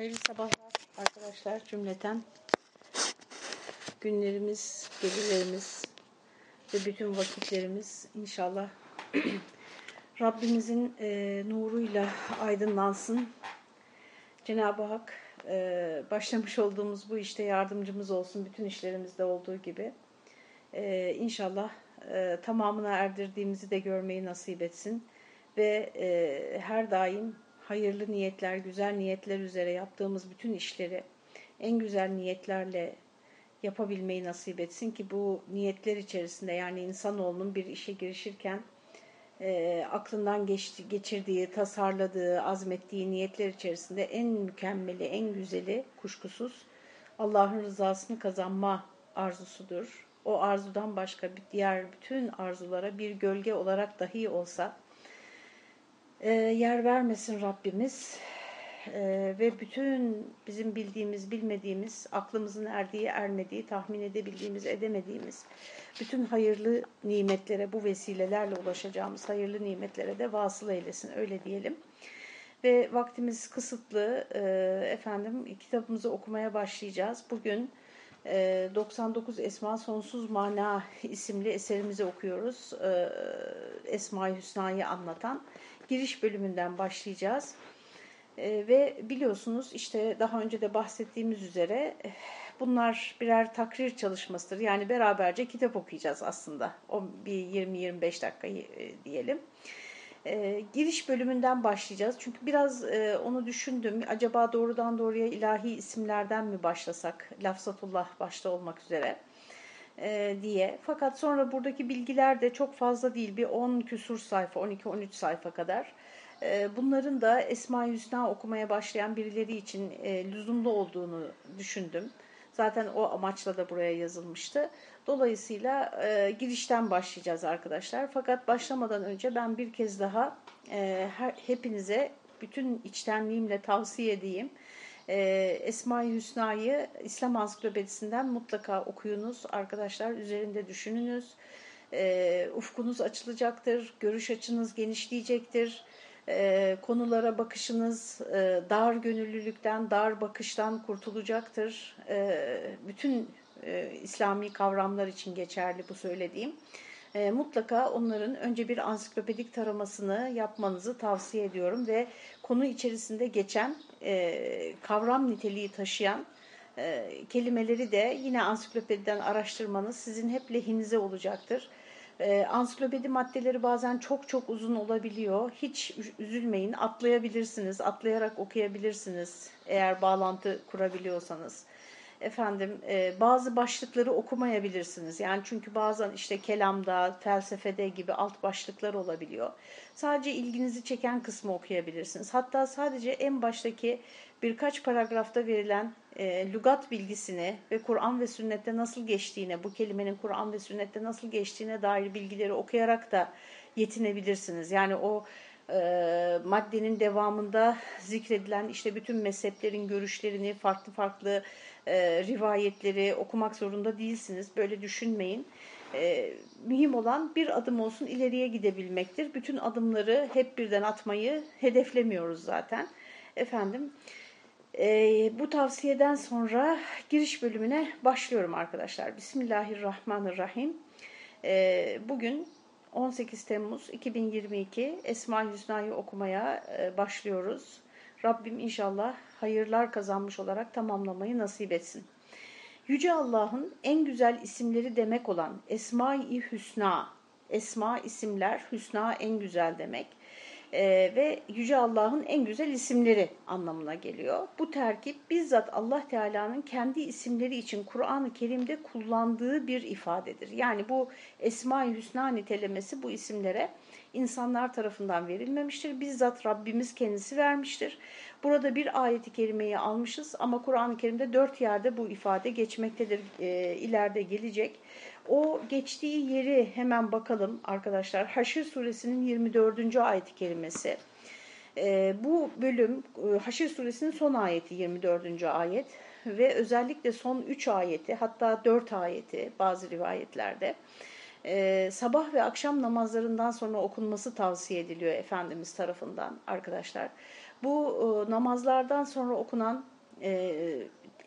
Hayırlı sabahlar arkadaşlar cümleten. Günlerimiz, gecelerimiz ve bütün vakitlerimiz inşallah Rabbimizin e, nuruyla aydınlansın. Cenab-ı Hak e, başlamış olduğumuz bu işte yardımcımız olsun bütün işlerimizde olduğu gibi. E, inşallah e, tamamına erdirdiğimizi de görmeyi nasip etsin. Ve e, her daim hayırlı niyetler, güzel niyetler üzere yaptığımız bütün işleri en güzel niyetlerle yapabilmeyi nasip etsin ki bu niyetler içerisinde yani insanoğlunun bir işe girişirken e, aklından geçti, geçirdiği, tasarladığı, azmettiği niyetler içerisinde en mükemmeli, en güzeli kuşkusuz Allah'ın rızasını kazanma arzusudur. O arzudan başka diğer bütün arzulara bir gölge olarak dahi olsa e, yer vermesin Rabbimiz e, ve bütün bizim bildiğimiz, bilmediğimiz, aklımızın erdiği, ermediği, tahmin edebildiğimiz, edemediğimiz bütün hayırlı nimetlere bu vesilelerle ulaşacağımız hayırlı nimetlere de vasıl eylesin öyle diyelim. Ve vaktimiz kısıtlı e, efendim kitabımızı okumaya başlayacağız. Bugün 99 e, Esma Sonsuz Mana isimli eserimizi okuyoruz. Esma-i Hüsna'yı anlatan giriş bölümünden başlayacağız. E, ve biliyorsunuz işte daha önce de bahsettiğimiz üzere eh, bunlar birer takrir çalışmasıdır. Yani beraberce kitap okuyacağız aslında. O bir 20-25 dakika diyelim. E, giriş bölümünden başlayacağız. Çünkü biraz e, onu düşündüm. Acaba doğrudan doğruya ilahi isimlerden mi başlasak? Lafzatullah başta olmak üzere e, diye. Fakat sonra buradaki bilgiler de çok fazla değil. Bir 10 küsur sayfa, 12-13 sayfa kadar. E, bunların da Esma-i Hüsna okumaya başlayan birileri için e, lüzumlu olduğunu düşündüm. Zaten o amaçla da buraya yazılmıştı. Dolayısıyla e, girişten başlayacağız arkadaşlar. Fakat başlamadan önce ben bir kez daha e, her, hepinize bütün içtenliğimle tavsiye edeyim. E, Esma-i Hüsna'yı İslam Ansiklopedisinden mutlaka okuyunuz. Arkadaşlar üzerinde düşününüz. E, ufkunuz açılacaktır, görüş açınız genişleyecektir e, konulara bakışınız e, dar gönüllülükten, dar bakıştan kurtulacaktır. Bütün e, İslami kavramlar için geçerli bu söylediğim. E, mutlaka onların önce bir ansiklopedik taramasını yapmanızı tavsiye ediyorum ve konu içerisinde geçen e, kavram niteliği taşıyan e, kelimeleri de yine ansiklopediden araştırmanız sizin hep lehinize olacaktır. E, ansiklopedi maddeleri bazen çok çok uzun olabiliyor. Hiç üzülmeyin, atlayabilirsiniz, atlayarak okuyabilirsiniz eğer bağlantı kurabiliyorsanız. Efendim e, bazı başlıkları okumayabilirsiniz. Yani çünkü bazen işte kelamda, felsefede gibi alt başlıklar olabiliyor. Sadece ilginizi çeken kısmı okuyabilirsiniz. Hatta sadece en baştaki birkaç paragrafta verilen e, lügat bilgisini ve Kur'an ve sünnette nasıl geçtiğine, bu kelimenin Kur'an ve sünnette nasıl geçtiğine dair bilgileri okuyarak da yetinebilirsiniz. Yani o e, maddenin devamında zikredilen işte bütün mezheplerin görüşlerini, farklı farklı e, rivayetleri okumak zorunda değilsiniz. Böyle düşünmeyin. E, mühim olan bir adım olsun ileriye gidebilmektir. Bütün adımları hep birden atmayı hedeflemiyoruz zaten. Efendim, e, bu tavsiyeden sonra giriş bölümüne başlıyorum arkadaşlar. Bismillahirrahmanirrahim. E, bugün 18 Temmuz 2022 Esma-i Hüsna'yı okumaya e, başlıyoruz. Rabbim inşallah hayırlar kazanmış olarak tamamlamayı nasip etsin. Yüce Allah'ın en güzel isimleri demek olan Esma-i Hüsna, Esma isimler, Hüsna en güzel demek e, ve Yüce Allah'ın en güzel isimleri anlamına geliyor. Bu terkip bizzat Allah Teala'nın kendi isimleri için Kur'an-ı Kerim'de kullandığı bir ifadedir. Yani bu Esma-i Hüsna nitelemesi bu isimlere insanlar tarafından verilmemiştir. Bizzat Rabbimiz kendisi vermiştir. Burada bir ayeti kerimeyi almışız ama Kur'an-ı Kerim'de dört yerde bu ifade geçmektedir. E, ileride gelecek. O geçtiği yeri hemen bakalım arkadaşlar. Haşr suresinin 24. ayet kelimesi. E, bu bölüm e, suresinin son ayeti 24. ayet ve özellikle son 3 ayeti hatta 4 ayeti bazı rivayetlerde e, sabah ve akşam namazlarından sonra okunması tavsiye ediliyor Efendimiz tarafından arkadaşlar. Bu e, namazlardan sonra okunan e,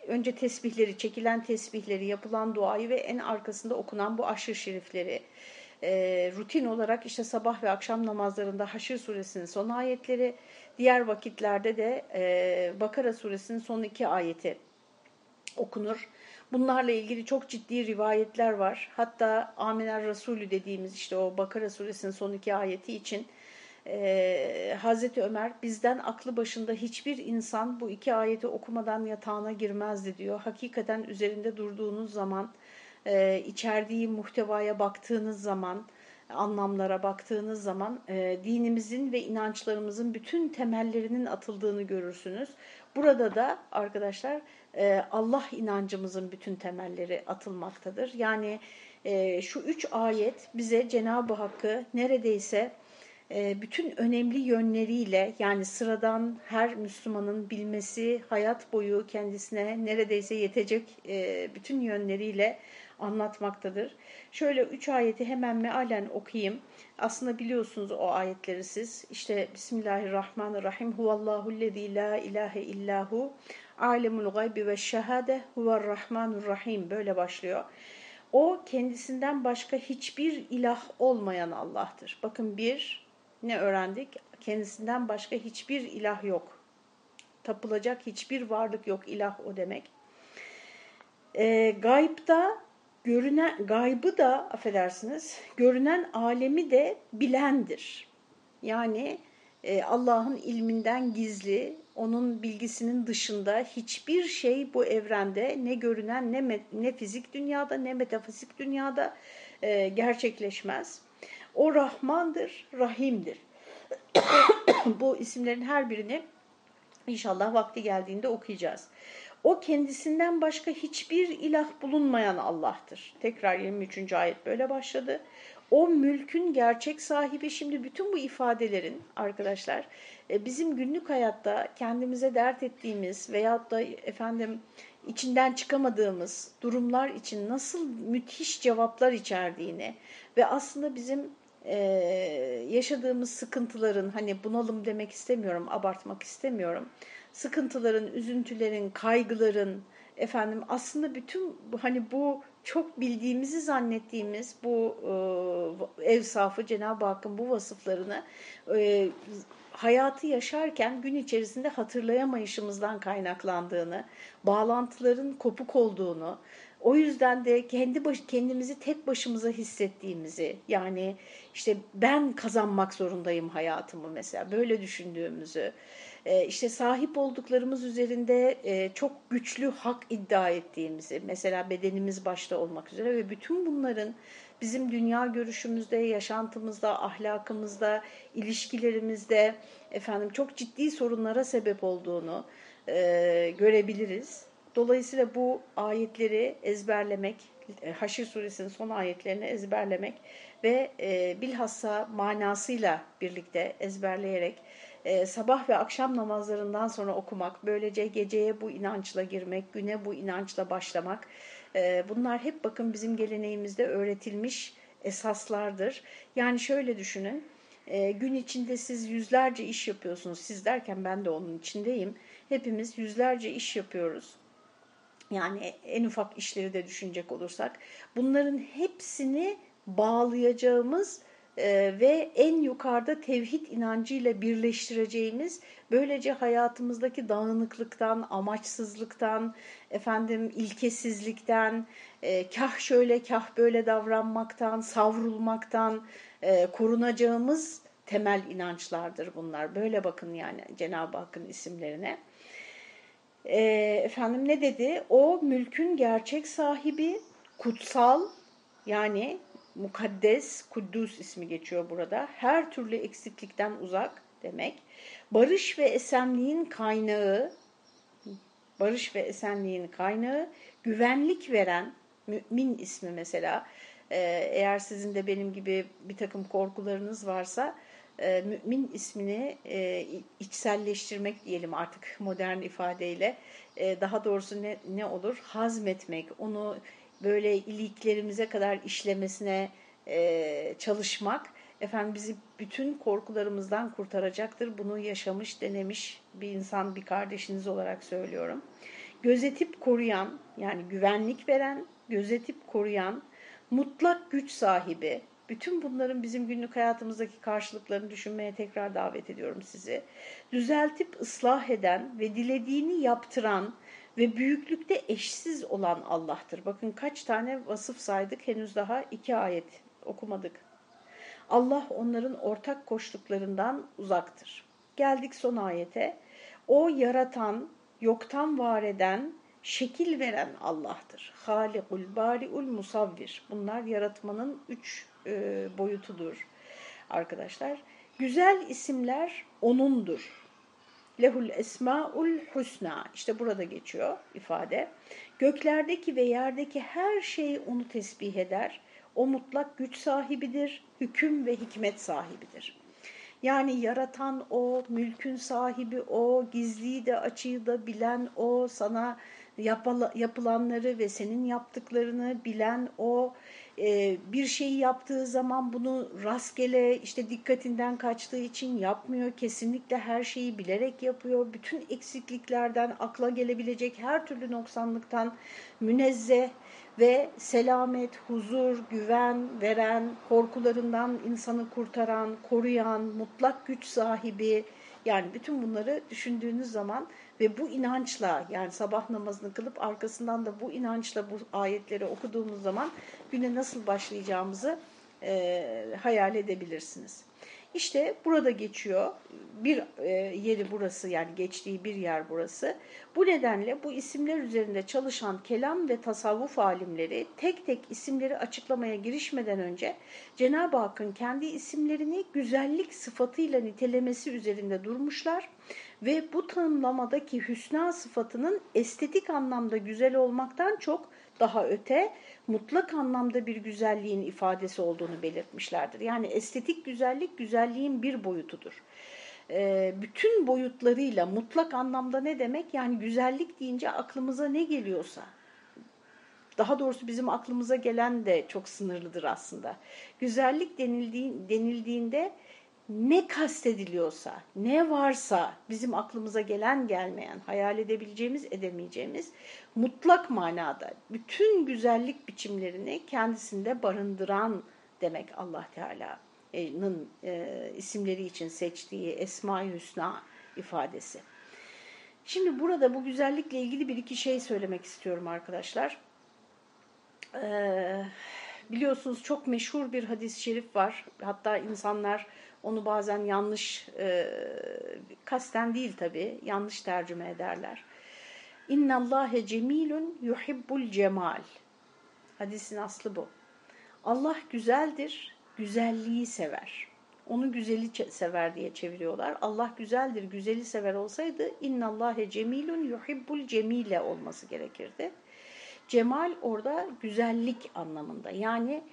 önce tesbihleri, çekilen tesbihleri, yapılan duayı ve en arkasında okunan bu aşırı şerifleri e, rutin olarak işte sabah ve akşam namazlarında Haşr suresinin son ayetleri, diğer vakitlerde de Bakara suresinin son iki ayeti okunur. Bunlarla ilgili çok ciddi rivayetler var. Hatta Amener Resulü dediğimiz işte o Bakara suresinin son iki ayeti için e, Hazreti Ömer bizden aklı başında hiçbir insan bu iki ayeti okumadan yatağına girmezdi diyor. Hakikaten üzerinde durduğunuz zaman, e, içerdiği muhtevaya baktığınız zaman, anlamlara baktığınız zaman e, dinimizin ve inançlarımızın bütün temellerinin atıldığını görürsünüz. Burada da arkadaşlar e, Allah inancımızın bütün temelleri atılmaktadır. Yani e, şu üç ayet bize Cenab-ı Hakk'ı neredeyse bütün önemli yönleriyle yani sıradan her Müslümanın bilmesi hayat boyu kendisine neredeyse yetecek e, bütün yönleriyle anlatmaktadır. Şöyle üç ayeti hemen mealen okuyayım. Aslında biliyorsunuz o ayetleri siz. İşte Bismillahirrahmanirrahim. Huvallahullezî la ilahe illahu alemul gaybi ve şehade huvarrahmanurrahim. Böyle başlıyor. O kendisinden başka hiçbir ilah olmayan Allah'tır. Bakın bir, ne öğrendik? Kendisinden başka hiçbir ilah yok. Tapılacak hiçbir varlık yok. İlah o demek. E, gaybda görünen gaybı da affedersiniz görünen alemi de bilendir. Yani e, Allah'ın ilminden gizli, onun bilgisinin dışında hiçbir şey bu evrende ne görünen ne, ne fizik dünyada ne metafizik dünyada e, gerçekleşmez. O Rahmandır, Rahim'dir. bu isimlerin her birini inşallah vakti geldiğinde okuyacağız. O kendisinden başka hiçbir ilah bulunmayan Allah'tır. Tekrar 23. ayet böyle başladı. O mülkün gerçek sahibi şimdi bütün bu ifadelerin arkadaşlar e, bizim günlük hayatta kendimize dert ettiğimiz veyahut da efendim içinden çıkamadığımız durumlar için nasıl müthiş cevaplar içerdiğini ve aslında bizim e, yaşadığımız sıkıntıların hani bunalım demek istemiyorum, abartmak istemiyorum. Sıkıntıların, üzüntülerin, kaygıların efendim aslında bütün hani bu çok bildiğimizi zannettiğimiz bu e, evsafı Cenab-ı Hakk'ın bu vasıflarını e, hayatı yaşarken gün içerisinde hatırlayamayışımızdan kaynaklandığını, bağlantıların kopuk olduğunu, o yüzden de kendi baş, kendimizi tek başımıza hissettiğimizi yani işte ben kazanmak zorundayım hayatımı mesela böyle düşündüğümüzü e, işte sahip olduklarımız üzerinde e, çok güçlü hak iddia ettiğimizi mesela bedenimiz başta olmak üzere ve bütün bunların bizim dünya görüşümüzde, yaşantımızda, ahlakımızda, ilişkilerimizde efendim çok ciddi sorunlara sebep olduğunu e, görebiliriz. Dolayısıyla bu ayetleri ezberlemek, Haşir suresinin son ayetlerini ezberlemek ve e, bilhassa manasıyla birlikte ezberleyerek e, sabah ve akşam namazlarından sonra okumak, böylece geceye bu inançla girmek, güne bu inançla başlamak, e, bunlar hep bakın bizim geleneğimizde öğretilmiş esaslardır. Yani şöyle düşünün, e, gün içinde siz yüzlerce iş yapıyorsunuz, siz derken ben de onun içindeyim, hepimiz yüzlerce iş yapıyoruz yani en ufak işleri de düşünecek olursak bunların hepsini bağlayacağımız e, ve en yukarıda tevhid inancıyla birleştireceğimiz böylece hayatımızdaki dağınıklıktan, amaçsızlıktan, efendim ilkesizlikten, e, kah şöyle kah böyle davranmaktan, savrulmaktan e, korunacağımız temel inançlardır bunlar. Böyle bakın yani Cenab-ı Hakk'ın isimlerine e, efendim ne dedi? O mülkün gerçek sahibi, kutsal yani mukaddes, kuddus ismi geçiyor burada. Her türlü eksiklikten uzak demek. Barış ve esenliğin kaynağı, barış ve esenliğin kaynağı, güvenlik veren, mümin ismi mesela. Ee, eğer sizin de benim gibi bir takım korkularınız varsa, e, mümin ismini e, içselleştirmek diyelim artık modern ifadeyle. E, daha doğrusu ne, ne olur? Hazmetmek, onu böyle iliklerimize kadar işlemesine e, çalışmak Efendim bizi bütün korkularımızdan kurtaracaktır. Bunu yaşamış, denemiş bir insan, bir kardeşiniz olarak söylüyorum. Gözetip koruyan, yani güvenlik veren, gözetip koruyan, mutlak güç sahibi, bütün bunların bizim günlük hayatımızdaki karşılıklarını düşünmeye tekrar davet ediyorum sizi. Düzeltip ıslah eden ve dilediğini yaptıran ve büyüklükte eşsiz olan Allah'tır. Bakın kaç tane vasıf saydık henüz daha iki ayet okumadık. Allah onların ortak koştuklarından uzaktır. Geldik son ayete. O yaratan, yoktan var eden, şekil veren Allah'tır. Halikul, bari'ul, musavvir. Bunlar yaratmanın üç e, boyutudur arkadaşlar. Güzel isimler O'nundur. Lehul esmaul husna. İşte burada geçiyor ifade. Göklerdeki ve yerdeki her şey onu tesbih eder. O mutlak güç sahibidir, hüküm ve hikmet sahibidir. Yani yaratan o, mülkün sahibi o, gizliyi de açığı da bilen o, sana yapılanları ve senin yaptıklarını bilen o, e, bir şeyi yaptığı zaman bunu rastgele işte dikkatinden kaçtığı için yapmıyor. Kesinlikle her şeyi bilerek yapıyor. Bütün eksikliklerden akla gelebilecek her türlü noksanlıktan münezzeh ve selamet, huzur, güven veren, korkularından insanı kurtaran, koruyan, mutlak güç sahibi yani bütün bunları düşündüğünüz zaman ve bu inançla yani sabah namazını kılıp arkasından da bu inançla bu ayetleri okuduğumuz zaman güne nasıl başlayacağımızı e, hayal edebilirsiniz. İşte burada geçiyor. Bir e, yeri burası yani geçtiği bir yer burası. Bu nedenle bu isimler üzerinde çalışan kelam ve tasavvuf alimleri tek tek isimleri açıklamaya girişmeden önce Cenab-ı Hakk'ın kendi isimlerini güzellik sıfatıyla nitelemesi üzerinde durmuşlar ve bu tanımlamadaki hüsna sıfatının estetik anlamda güzel olmaktan çok daha öte mutlak anlamda bir güzelliğin ifadesi olduğunu belirtmişlerdir. Yani estetik güzellik güzelliğin bir boyutudur. Ee, bütün boyutlarıyla mutlak anlamda ne demek? Yani güzellik deyince aklımıza ne geliyorsa, daha doğrusu bizim aklımıza gelen de çok sınırlıdır aslında. Güzellik denildiğinde ne kastediliyorsa, ne varsa bizim aklımıza gelen gelmeyen, hayal edebileceğimiz, edemeyeceğimiz mutlak manada bütün güzellik biçimlerini kendisinde barındıran demek Allah Teala'nın e, isimleri için seçtiği Esma-i Hüsna ifadesi. Şimdi burada bu güzellikle ilgili bir iki şey söylemek istiyorum arkadaşlar. Ee, biliyorsunuz çok meşhur bir hadis-i şerif var. Hatta insanlar onu bazen yanlış, e, kasten değil tabii, yanlış tercüme ederler. İnna Allahe cemilun yuhibbul cemal. Hadisin aslı bu. Allah güzeldir, güzelliği sever. Onu güzeli sever diye çeviriyorlar. Allah güzeldir, güzeli sever olsaydı inna Allahe cemilun yuhibbul cemile olması gerekirdi. Cemal orada güzellik anlamında. Yani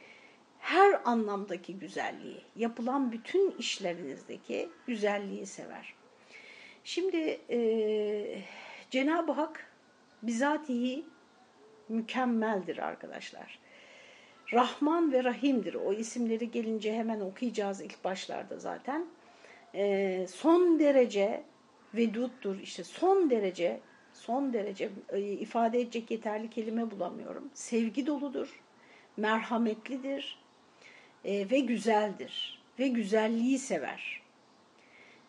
her anlamdaki güzelliği, yapılan bütün işlerinizdeki güzelliği sever. Şimdi e, Cenab-ı Hak bizatihi mükemmeldir arkadaşlar. Rahman ve Rahim'dir. O isimleri gelince hemen okuyacağız ilk başlarda zaten. E, son derece veduttur. İşte son derece son derece e, ifade edecek yeterli kelime bulamıyorum. Sevgi doludur, merhametlidir, e, ve güzeldir ve güzelliği sever.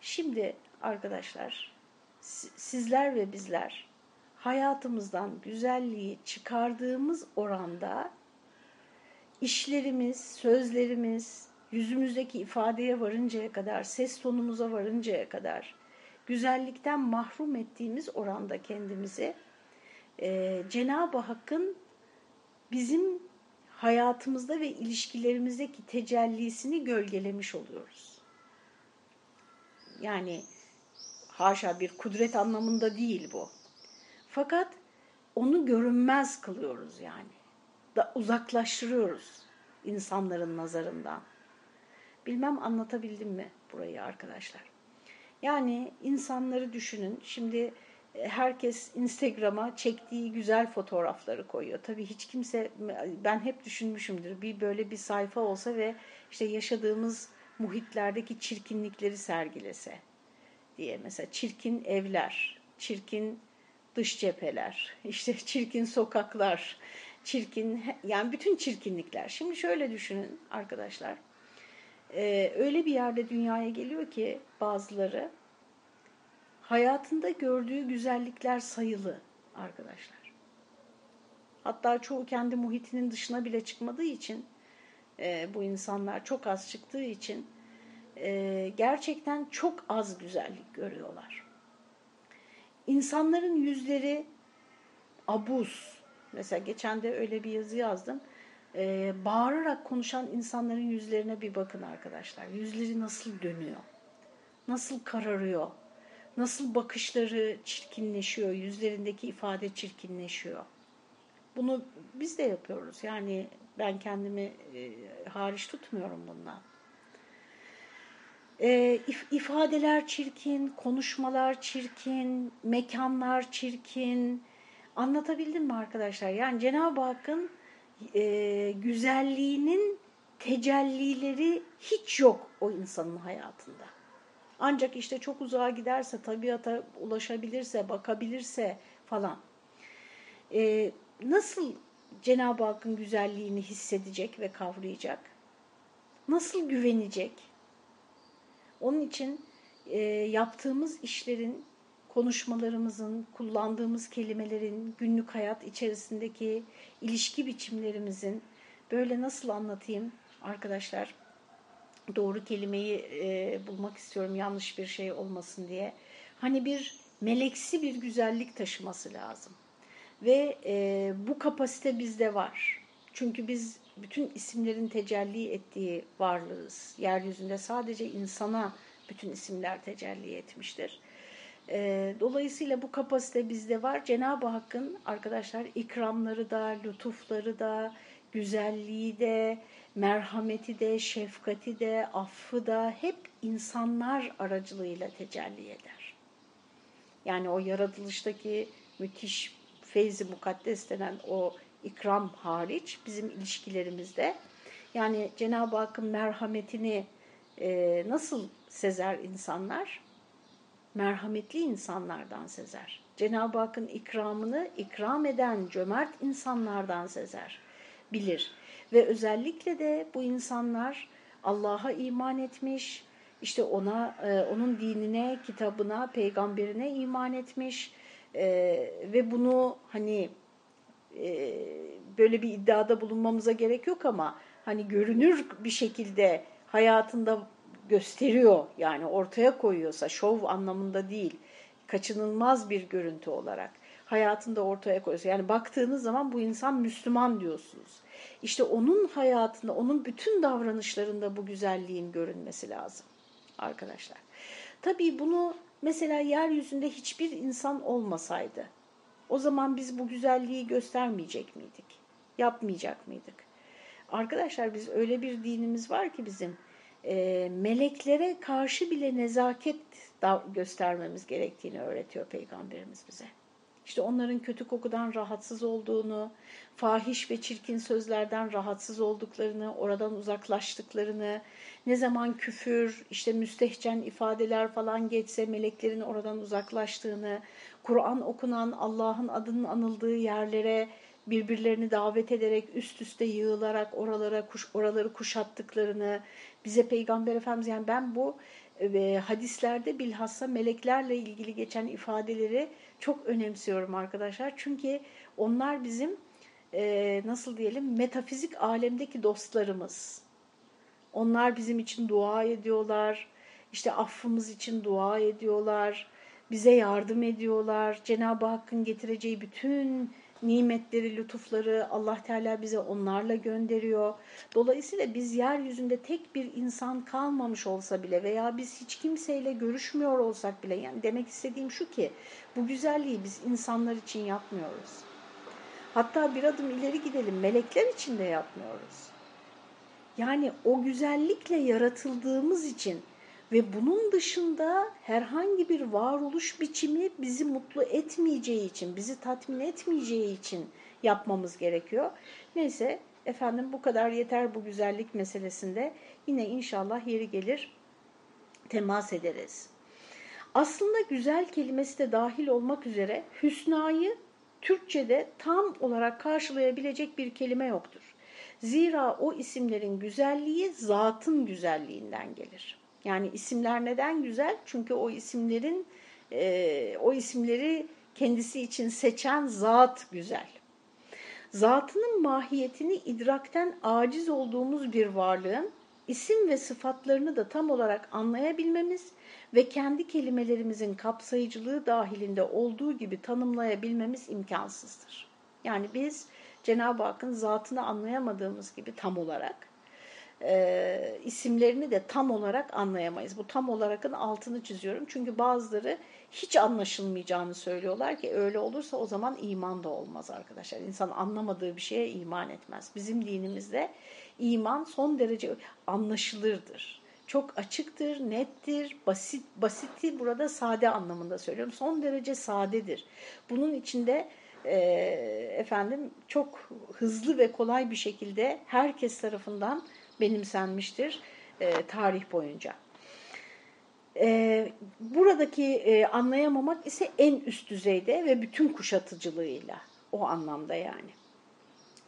Şimdi arkadaşlar sizler ve bizler hayatımızdan güzelliği çıkardığımız oranda işlerimiz, sözlerimiz, yüzümüzdeki ifadeye varıncaya kadar, ses tonumuza varıncaya kadar güzellikten mahrum ettiğimiz oranda kendimizi e, Cenab-ı Hakk'ın bizim hayatımızda ve ilişkilerimizdeki tecellisini gölgelemiş oluyoruz. Yani haşa bir kudret anlamında değil bu. Fakat onu görünmez kılıyoruz yani. Da uzaklaştırıyoruz insanların nazarından. Bilmem anlatabildim mi burayı arkadaşlar. Yani insanları düşünün. Şimdi herkes Instagram'a çektiği güzel fotoğrafları koyuyor. Tabii hiç kimse, ben hep düşünmüşümdür bir böyle bir sayfa olsa ve işte yaşadığımız muhitlerdeki çirkinlikleri sergilese diye mesela çirkin evler, çirkin dış cepheler, işte çirkin sokaklar, çirkin yani bütün çirkinlikler. Şimdi şöyle düşünün arkadaşlar. Ee, öyle bir yerde dünyaya geliyor ki bazıları hayatında gördüğü güzellikler sayılı arkadaşlar. Hatta çoğu kendi muhitinin dışına bile çıkmadığı için e, bu insanlar çok az çıktığı için e, gerçekten çok az güzellik görüyorlar. İnsanların yüzleri abuz. Mesela geçen de öyle bir yazı yazdım. E, bağırarak konuşan insanların yüzlerine bir bakın arkadaşlar. Yüzleri nasıl dönüyor? Nasıl kararıyor? Nasıl bakışları çirkinleşiyor? Yüzlerindeki ifade çirkinleşiyor. Bunu biz de yapıyoruz. Yani ben kendimi e, hariç tutmuyorum bundan. E, if, ifadeler çirkin, konuşmalar çirkin, mekanlar çirkin. Anlatabildim mi arkadaşlar? Yani Cenab-ı Hakk'ın e, güzelliğinin tecellileri hiç yok o insanın hayatında. Ancak işte çok uzağa giderse, tabiata ulaşabilirse, bakabilirse falan. E, nasıl Cenab-ı Hakk'ın güzelliğini hissedecek ve kavrayacak? Nasıl güvenecek? Onun için e, yaptığımız işlerin, konuşmalarımızın, kullandığımız kelimelerin, günlük hayat içerisindeki ilişki biçimlerimizin böyle nasıl anlatayım arkadaşlar? Doğru kelimeyi e, bulmak istiyorum yanlış bir şey olmasın diye. Hani bir meleksi bir güzellik taşıması lazım. Ve e, bu kapasite bizde var. Çünkü biz bütün isimlerin tecelli ettiği varlığız. Yeryüzünde sadece insana bütün isimler tecelli etmiştir. E, dolayısıyla bu kapasite bizde var. Cenab-ı Hakk'ın arkadaşlar ikramları da, lütufları da, güzelliği de, merhameti de, şefkati de, affı da hep insanlar aracılığıyla tecelli eder. Yani o yaratılıştaki müthiş feyzi mukaddes denen o ikram hariç bizim ilişkilerimizde yani Cenab-ı Hakk'ın merhametini e, nasıl sezer insanlar? Merhametli insanlardan sezer. Cenab-ı Hakk'ın ikramını ikram eden cömert insanlardan sezer, bilir. Ve özellikle de bu insanlar Allah'a iman etmiş, işte ona, e, onun dinine, kitabına, peygamberine iman etmiş, e, ve bunu hani e, böyle bir iddiada bulunmamıza gerek yok ama hani görünür bir şekilde hayatında gösteriyor yani ortaya koyuyorsa şov anlamında değil kaçınılmaz bir görüntü olarak hayatında ortaya koyuyorsa yani baktığınız zaman bu insan Müslüman diyorsunuz. İşte onun hayatında, onun bütün davranışlarında bu güzelliğin görünmesi lazım arkadaşlar. Tabii bunu Mesela yeryüzünde hiçbir insan olmasaydı o zaman biz bu güzelliği göstermeyecek miydik? Yapmayacak mıydık? Arkadaşlar biz öyle bir dinimiz var ki bizim e, meleklere karşı bile nezaket göstermemiz gerektiğini öğretiyor Peygamberimiz bize. İşte onların kötü kokudan rahatsız olduğunu, fahiş ve çirkin sözlerden rahatsız olduklarını, oradan uzaklaştıklarını, ne zaman küfür, işte müstehcen ifadeler falan geçse meleklerin oradan uzaklaştığını, Kur'an okunan Allah'ın adının anıldığı yerlere birbirlerini davet ederek üst üste yığılarak oralara kuş, oraları kuşattıklarını bize Peygamber Efendimiz yani ben bu e, hadislerde bilhassa meleklerle ilgili geçen ifadeleri çok önemsiyorum arkadaşlar. Çünkü onlar bizim e, nasıl diyelim metafizik alemdeki dostlarımız. Onlar bizim için dua ediyorlar. İşte affımız için dua ediyorlar. Bize yardım ediyorlar. Cenab-ı Hakk'ın getireceği bütün nimetleri, lütufları Allah Teala bize onlarla gönderiyor. Dolayısıyla biz yeryüzünde tek bir insan kalmamış olsa bile veya biz hiç kimseyle görüşmüyor olsak bile yani demek istediğim şu ki bu güzelliği biz insanlar için yapmıyoruz. Hatta bir adım ileri gidelim melekler için de yapmıyoruz. Yani o güzellikle yaratıldığımız için ve bunun dışında herhangi bir varoluş biçimi bizi mutlu etmeyeceği için, bizi tatmin etmeyeceği için yapmamız gerekiyor. Neyse efendim bu kadar yeter bu güzellik meselesinde yine inşallah yeri gelir temas ederiz. Aslında güzel kelimesi de dahil olmak üzere hüsnayı Türkçe'de tam olarak karşılayabilecek bir kelime yoktur. Zira o isimlerin güzelliği zatın güzelliğinden gelir. Yani isimler neden güzel? Çünkü o isimlerin e, o isimleri kendisi için seçen zat güzel. Zatının mahiyetini idrakten aciz olduğumuz bir varlığın isim ve sıfatlarını da tam olarak anlayabilmemiz ve kendi kelimelerimizin kapsayıcılığı dahilinde olduğu gibi tanımlayabilmemiz imkansızdır. Yani biz Cenab-ı Hakk'ın zatını anlayamadığımız gibi tam olarak e, isimlerini de tam olarak anlayamayız. Bu tam olarakın altını çiziyorum. Çünkü bazıları hiç anlaşılmayacağını söylüyorlar ki öyle olursa o zaman iman da olmaz arkadaşlar. İnsan anlamadığı bir şeye iman etmez. Bizim dinimizde iman son derece anlaşılırdır. Çok açıktır, nettir, basit, basiti burada sade anlamında söylüyorum. Son derece sadedir. Bunun içinde e, efendim çok hızlı ve kolay bir şekilde herkes tarafından benimsenmiştir e, tarih boyunca. E, buradaki e, anlayamamak ise en üst düzeyde ve bütün kuşatıcılığıyla o anlamda yani.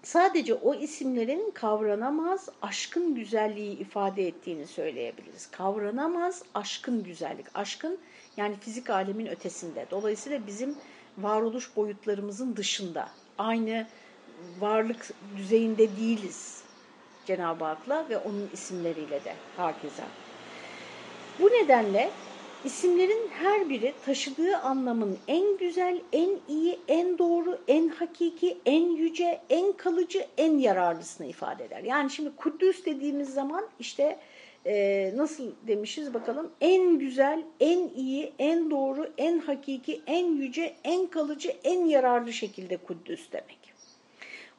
Sadece o isimlerin kavranamaz, aşkın güzelliği ifade ettiğini söyleyebiliriz. Kavranamaz, aşkın güzellik. Aşkın yani fizik alemin ötesinde. Dolayısıyla bizim varoluş boyutlarımızın dışında. Aynı varlık düzeyinde değiliz Cenab-ı Hak'la ve onun isimleriyle de herkese. Bu nedenle isimlerin her biri taşıdığı anlamın en güzel, en iyi, en doğru, en hakiki, en yüce, en kalıcı, en yararlısını ifade eder. Yani şimdi Kuddüs dediğimiz zaman işte e, nasıl demişiz bakalım en güzel, en iyi, en doğru, en hakiki, en yüce, en kalıcı, en yararlı şekilde Kuddüs demek.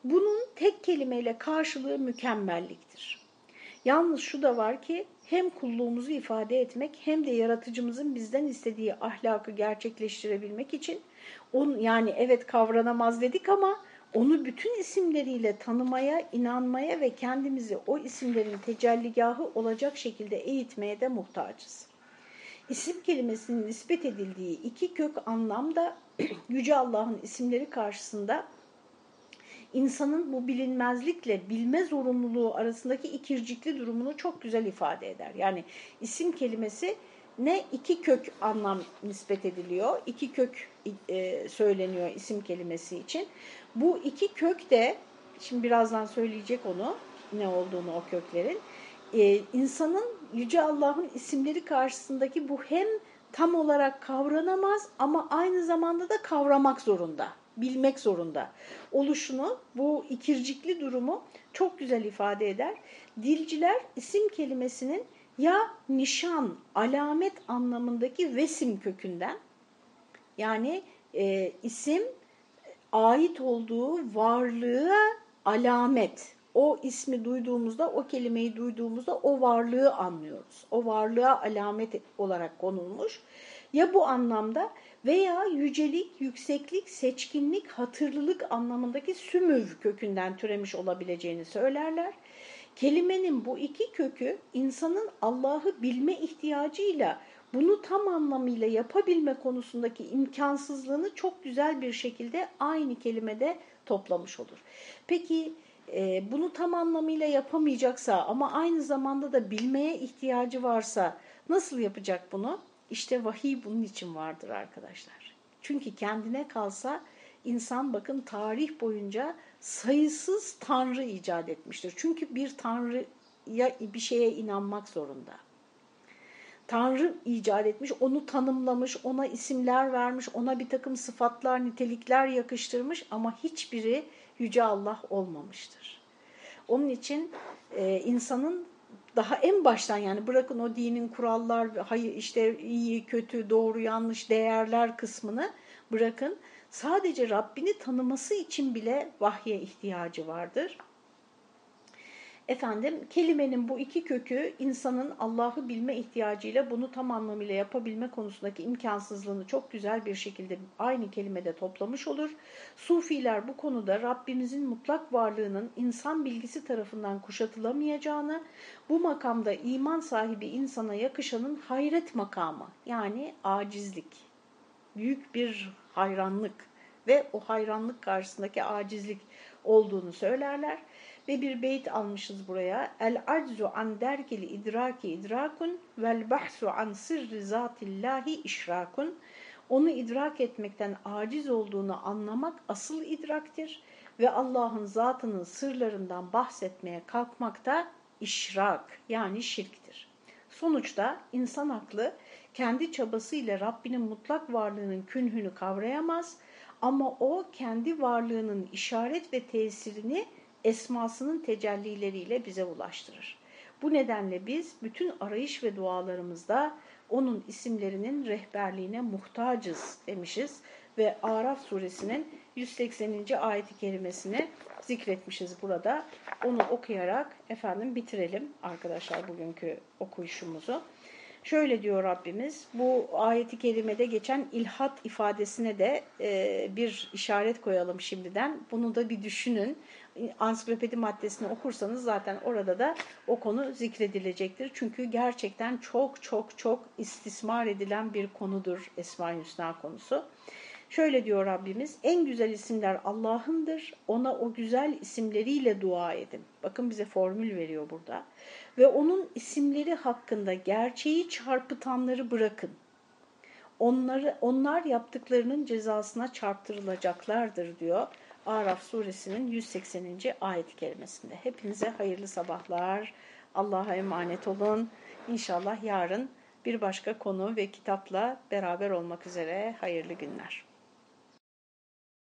Bunun tek kelimeyle karşılığı mükemmelliktir. Yalnız şu da var ki hem kulluğumuzu ifade etmek hem de yaratıcımızın bizden istediği ahlakı gerçekleştirebilmek için on, yani evet kavranamaz dedik ama onu bütün isimleriyle tanımaya, inanmaya ve kendimizi o isimlerin tecelligahı olacak şekilde eğitmeye de muhtacız. İsim kelimesinin nispet edildiği iki kök anlam da Yüce Allah'ın isimleri karşısında insanın bu bilinmezlikle bilme zorunluluğu arasındaki ikircikli durumunu çok güzel ifade eder. Yani isim kelimesi ne iki kök anlam nispet ediliyor, iki kök e, söyleniyor isim kelimesi için. Bu iki kök de, şimdi birazdan söyleyecek onu, ne olduğunu o köklerin, e, insanın Yüce Allah'ın isimleri karşısındaki bu hem tam olarak kavranamaz ama aynı zamanda da kavramak zorunda bilmek zorunda oluşunu, bu ikircikli durumu çok güzel ifade eder. Dilciler isim kelimesinin ya nişan, alamet anlamındaki vesim kökünden yani e, isim ait olduğu varlığa alamet. O ismi duyduğumuzda, o kelimeyi duyduğumuzda o varlığı anlıyoruz. O varlığa alamet olarak konulmuş. Ya bu anlamda veya yücelik, yükseklik, seçkinlik, hatırlılık anlamındaki sümüv kökünden türemiş olabileceğini söylerler. Kelimenin bu iki kökü insanın Allah'ı bilme ihtiyacıyla bunu tam anlamıyla yapabilme konusundaki imkansızlığını çok güzel bir şekilde aynı kelimede toplamış olur. Peki e, bunu tam anlamıyla yapamayacaksa ama aynı zamanda da bilmeye ihtiyacı varsa nasıl yapacak bunu? İşte vahiy bunun için vardır arkadaşlar. Çünkü kendine kalsa insan bakın tarih boyunca sayısız tanrı icat etmiştir. Çünkü bir tanrıya bir şeye inanmak zorunda. Tanrı icat etmiş, onu tanımlamış, ona isimler vermiş, ona bir takım sıfatlar, nitelikler yakıştırmış ama hiçbiri Yüce Allah olmamıştır. Onun için e, insanın daha en baştan yani bırakın o dinin kurallar, hayır işte iyi, kötü, doğru, yanlış değerler kısmını bırakın. Sadece Rabbini tanıması için bile vahye ihtiyacı vardır. Efendim kelimenin bu iki kökü insanın Allah'ı bilme ihtiyacıyla bunu tam anlamıyla yapabilme konusundaki imkansızlığını çok güzel bir şekilde aynı kelimede toplamış olur. Sufiler bu konuda Rabbimizin mutlak varlığının insan bilgisi tarafından kuşatılamayacağını, bu makamda iman sahibi insana yakışanın hayret makamı yani acizlik, büyük bir hayranlık ve o hayranlık karşısındaki acizlik olduğunu söylerler. Ve bir beyt almışız buraya. El aczu an derkil idraki idrakun vel bahsu an sırrı zatillahi işrakun. Onu idrak etmekten aciz olduğunu anlamak asıl idraktir ve Allah'ın zatının sırlarından bahsetmeye kalkmak da işrak yani şirktir. Sonuçta insan aklı kendi çabasıyla Rabbinin mutlak varlığının künhünü kavrayamaz ama o kendi varlığının işaret ve tesirini esmasının tecellileriyle bize ulaştırır. Bu nedenle biz bütün arayış ve dualarımızda onun isimlerinin rehberliğine muhtacız demişiz ve Araf suresinin 180. ayeti kerimesini zikretmişiz burada. Onu okuyarak efendim bitirelim arkadaşlar bugünkü okuyuşumuzu. Şöyle diyor Rabbimiz, bu ayeti kerimede geçen ilhat ifadesine de e, bir işaret koyalım şimdiden. Bunu da bir düşünün. Ansiklopedi maddesini okursanız zaten orada da o konu zikredilecektir. Çünkü gerçekten çok çok çok istismar edilen bir konudur Esma-i Hüsna konusu. Şöyle diyor Rabbimiz, en güzel isimler Allah'ındır, ona o güzel isimleriyle dua edin. Bakın bize formül veriyor burada. Ve onun isimleri hakkında gerçeği çarpıtanları bırakın. Onları, onlar yaptıklarının cezasına çarptırılacaklardır diyor. Araf suresinin 180. ayet kelimesinde. Hepinize hayırlı sabahlar. Allah'a emanet olun. İnşallah yarın bir başka konu ve kitapla beraber olmak üzere hayırlı günler.